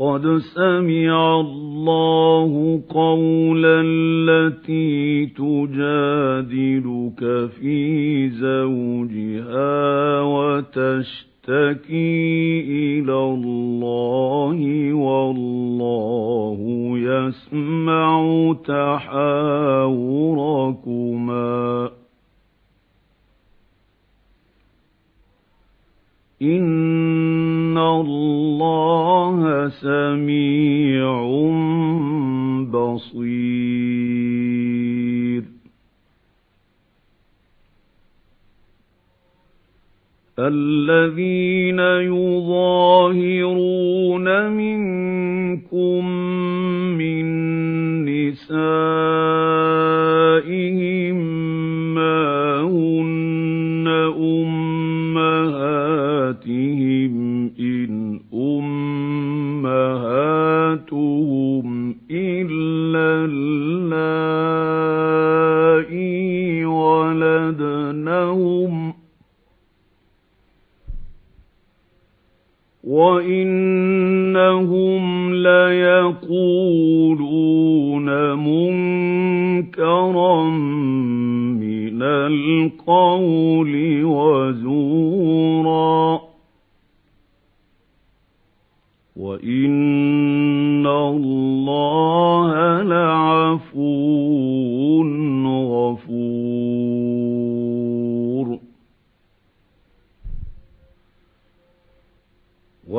قَدْ سَمِعَ اللَّهُ قَوْلَ الَّتِي تُجَادِلُكَ فِي زَوْجِهَا وَتَشْتَكِي إِلَى اللَّهِ وَاللَّهُ يَسْمَعُ تَحَاوُرَكُمَا إِنَّ اللَّهَ سَمِيعٌ بَصِيرٌ. الَّذِينَ يُظَاهِرُونَ مِنكُم وَلَدْنَهُمْ ۚ وَإِنَّهُمْ لَيَقُولُونَ مُنكَرًا مِّنَ الْقَوْلِ وَزُورًا ۚ وَإِنَّ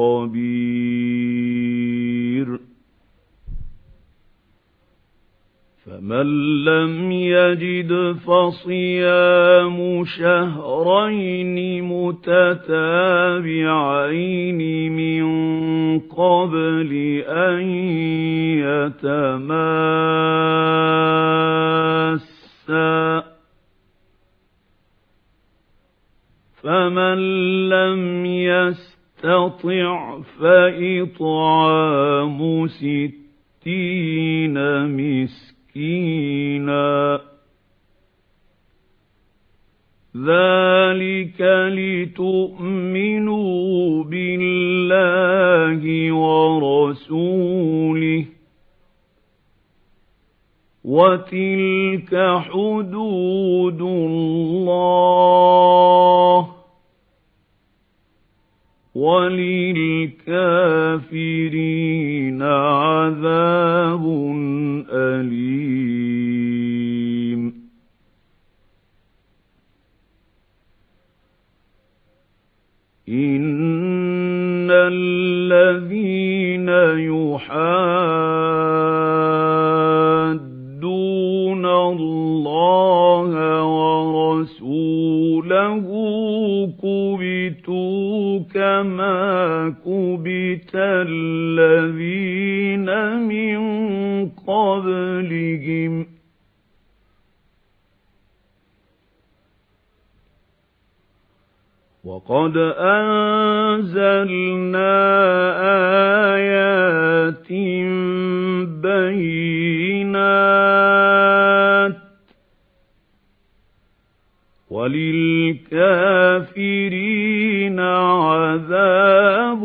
خَبِيرٌ. فَمَن لَّمْ يَجِدْ فَصِيَامُ شَهْرَيْنِ مُتَتَابِعَيْنِ مِن قَبْلِ أَن يَتَمَاسَّا ۖ. فَمَن لَّمْ يَسْتَطِعْ فَإِطْعَامُ سِتِّينَ مِسْكِينًا ۚ. ذَٰلِكَ لِتُؤْمِنُوا بِاللَّهِ وَرَسُولِهِ ۚ وَتِلْكَ حُدُودُ اللَّهِ ۗ. وَلِلْكَافِرِينَ عَذَابٌ أَلِيمٌ. إِنَّ الَّذِينَ كُبِتَ الَّذِينَ مِن قَبْلِهِمْ ۚ وَقَدْ أَنزَلْنَا آيَاتٍ بَيِّنَاتٍ ۚ وَلِلْكَافِرِينَ عَذَابٌ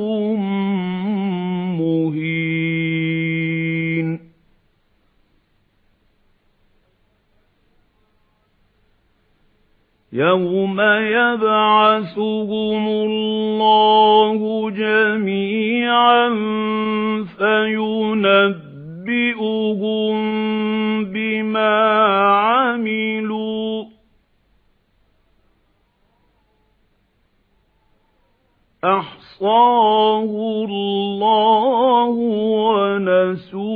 يَوْمَ يَبْعَثُهُمُ اللَّهُ جَمِيعًا فَيُنَبِّئُهُم بِمَا عَمِلُوا ۚ أَحْصَاهُ اللَّهُ وَنَسُوهُ